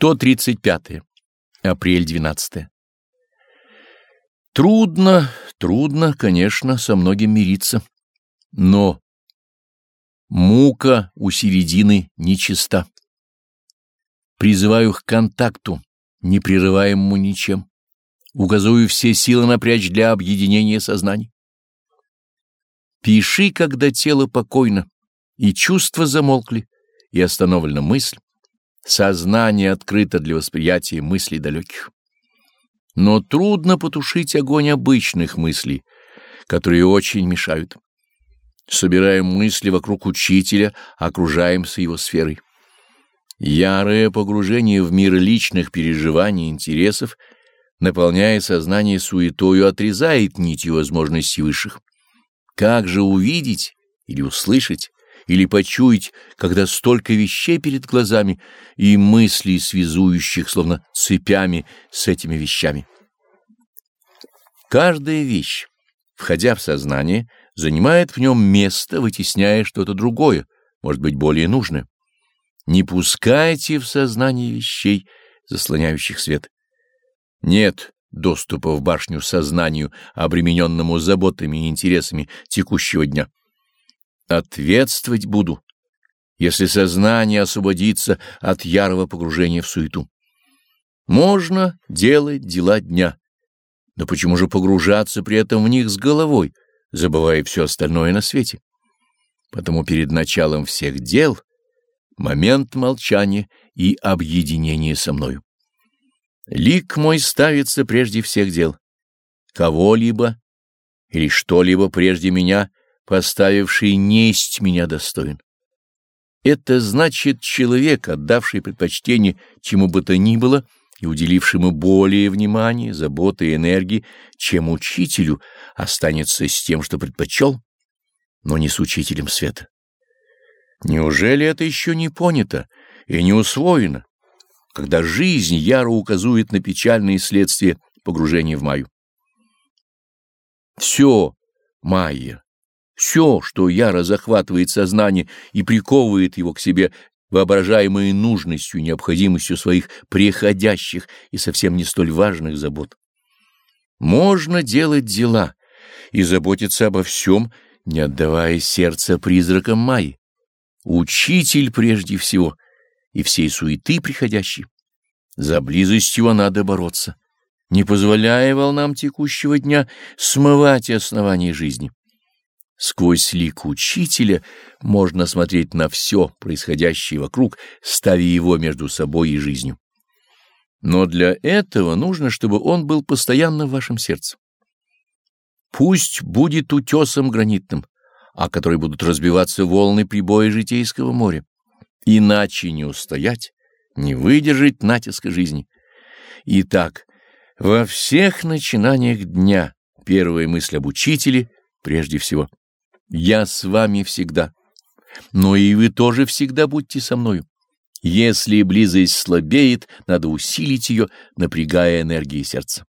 135. Апрель 12. Трудно, трудно, конечно, со многим мириться, но мука у середины нечиста. Призываю к контакту, не прерываемому ничем. Указываю все силы напрячь для объединения сознаний. Пиши, когда тело покойно, и чувства замолкли, и остановлена мысль Сознание открыто для восприятия мыслей далеких. Но трудно потушить огонь обычных мыслей, которые очень мешают. Собираем мысли вокруг учителя, окружаемся его сферой. Ярое погружение в мир личных переживаний и интересов, наполняя сознание суетою, отрезает нитью возможностей высших. Как же увидеть или услышать или почуять, когда столько вещей перед глазами и мыслей, связующих, словно цепями, с этими вещами. Каждая вещь, входя в сознание, занимает в нем место, вытесняя что-то другое, может быть, более нужное. Не пускайте в сознание вещей, заслоняющих свет. Нет доступа в башню сознанию, обремененному заботами и интересами текущего дня. Ответствовать буду, если сознание освободится от ярого погружения в суету. Можно делать дела дня, но почему же погружаться при этом в них с головой, забывая все остальное на свете? Потому перед началом всех дел момент молчания и объединения со мною. Лик мой ставится прежде всех дел. Кого-либо или что-либо прежде меня поставивший несть меня достоин. Это значит человек, отдавший предпочтение чему бы то ни было и уделившему более внимания, заботы и энергии, чем учителю, останется с тем, что предпочел, но не с учителем света. Неужели это еще не понято и не усвоено, когда жизнь яро указывает на печальные следствия погружения в Майю? Все, Майя, все, что яро захватывает сознание и приковывает его к себе воображаемой нужностью необходимостью своих приходящих и совсем не столь важных забот. Можно делать дела и заботиться обо всем, не отдавая сердце призракам Майи. Учитель прежде всего и всей суеты приходящей. За близость его надо бороться, не позволяя волнам текущего дня смывать основания жизни. Сквозь лик учителя можно смотреть на все происходящее вокруг, ставя его между собой и жизнью. Но для этого нужно, чтобы он был постоянно в вашем сердце. Пусть будет утесом гранитным, о который будут разбиваться волны прибоя житейского моря. Иначе не устоять, не выдержать натиска жизни. Итак, во всех начинаниях дня первая мысль об учителе прежде всего. Я с вами всегда, но и вы тоже всегда будьте со мною. Если близость слабеет, надо усилить ее, напрягая энергии сердца.